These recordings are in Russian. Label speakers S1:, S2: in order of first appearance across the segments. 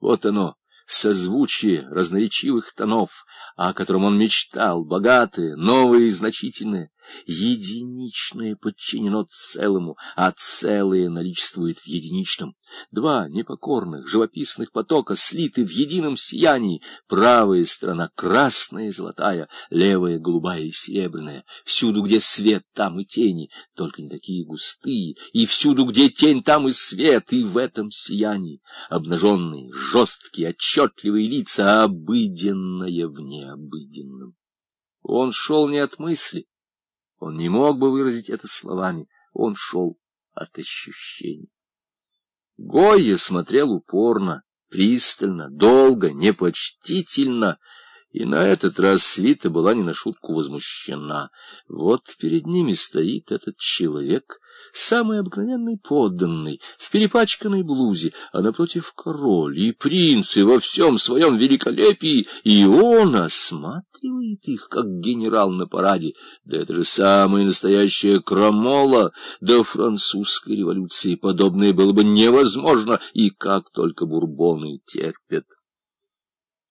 S1: Вот оно, созвучие разноречивых тонов, о котором он мечтал, богатые, новые и значительные. Единичное подчинено целому, а целое наличествует в единичном. Два непокорных живописных потока слиты в едином сиянии. Правая сторона красная и золотая, левая голубая и серебряная. Всюду, где свет, там и тени, только не такие густые. И всюду, где тень, там и свет, и в этом сиянии. Обнаженные, жесткие, отчетливые лица, обыденное в необыденном. Он шел не от мысли, он не мог бы выразить это словами, он шел от ощущений. Гойя смотрел упорно, пристально, долго, непочтительно, и на этот раз свита была не на шутку возмущена. Вот перед ними стоит этот человек, самый обыкновенный подданный, в перепачканной блузе, а напротив король и принц, и во всем своем великолепии, и он осматривает их, как генерал на параде. Да это же самая настоящая крамола, до французской революции подобное было бы невозможно, и как только бурбоны терпят.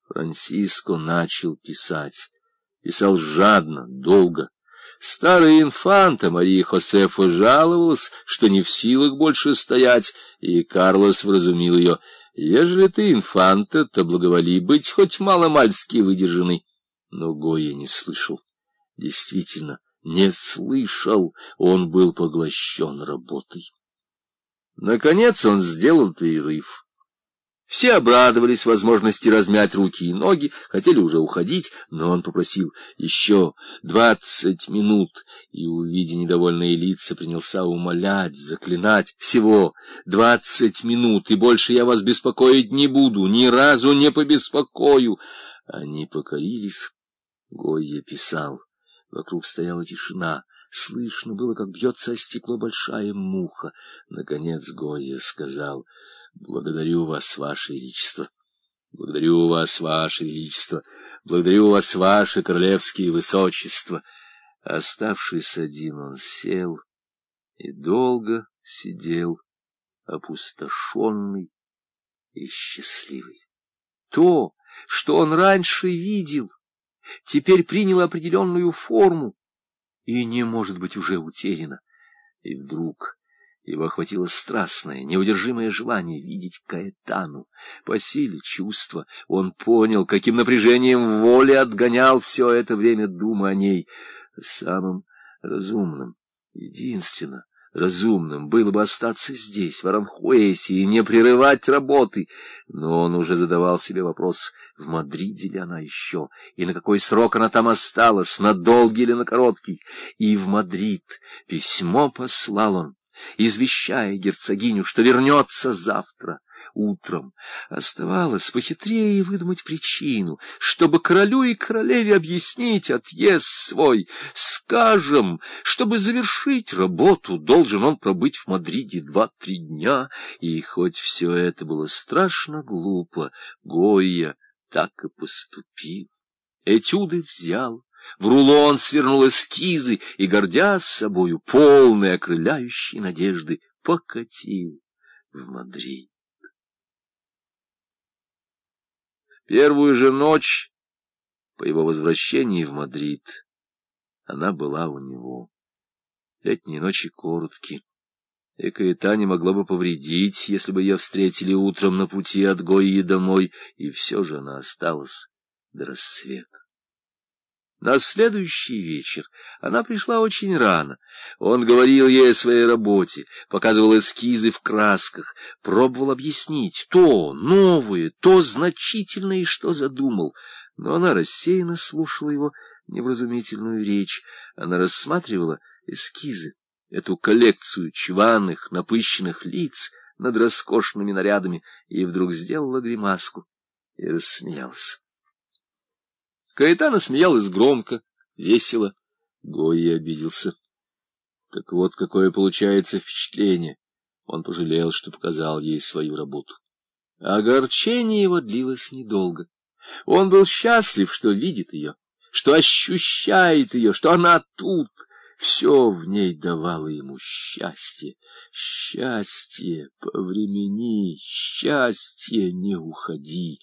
S1: Франсиско начал писать. Писал жадно, долго. Старая инфанта Мария Хосефа жаловалась, что не в силах больше стоять, и Карлос вразумил ее. «Ежели ты инфанта, то благоволи быть хоть мало-мальски выдержанной». Но Гоя не слышал. Действительно, не слышал. Он был поглощен работой. Наконец он сделал перерыв. Все обрадовались возможности размять руки и ноги, хотели уже уходить, но он попросил еще двадцать минут, и, увидя недовольные лица, принялся умолять, заклинать. Всего двадцать минут, и больше я вас беспокоить не буду, ни разу не побеспокою. Они покорились. Гойя писал. Вокруг стояла тишина. Слышно было, как бьется о стекло большая муха. Наконец Гойя сказал — Благодарю вас, ваше величество. Благодарю вас, ваше величество. Благодарю вас, ваше королевские высочества. Оставшись один, он сел и долго сидел, опустошенный и счастливый. То, что он раньше видел, теперь приняло определенную форму и не может быть уже утеряно. И вдруг его охватило страстное, неудержимое желание видеть Каэтану. По силе чувства он понял, каким напряжением воли отгонял все это время думы о ней. Самым разумным, единственно разумным было бы остаться здесь, в Аранхуэсе, и не прерывать работы. Но он уже задавал себе вопрос, в Мадриде ли она еще, и на какой срок она там осталась, на долгий или на короткий. И в Мадрид письмо послал он извещая герцогиню, что вернется завтра утром. Оставалось похитрее выдумать причину, чтобы королю и королеве объяснить отъезд свой. Скажем, чтобы завершить работу, должен он пробыть в Мадриде два-три дня, и хоть все это было страшно глупо, Гойя так и поступил. Этюды взял, в рулон свернул эскизы и, гордясь собою, полный окрыляющей надежды, покатил в Мадрид. Первую же ночь по его возвращении в Мадрид она была у него. Летние ночи короткие. Каэтане могло бы повредить, если бы ее встретили утром на пути от Гойи домой, и все же она осталась до рассвета. На следующий вечер она пришла очень рано. Он говорил ей о своей работе, показывал эскизы в красках, пробовал объяснить то новое, то значительное, что задумал. Но она рассеянно слушала его невразумительную речь. Она рассматривала эскизы, эту коллекцию чванных, напыщенных лиц над роскошными нарядами, и вдруг сделала гримаску и рассмеялась. Каэтана смеялась громко, весело. Гойя обиделся. Так вот, какое получается впечатление. Он пожалел, что показал ей свою работу. Огорчение его длилось недолго. Он был счастлив, что видит ее, что ощущает ее, что она тут. Все в ней давало ему счастье. Счастье, повремени, счастье, не уходи,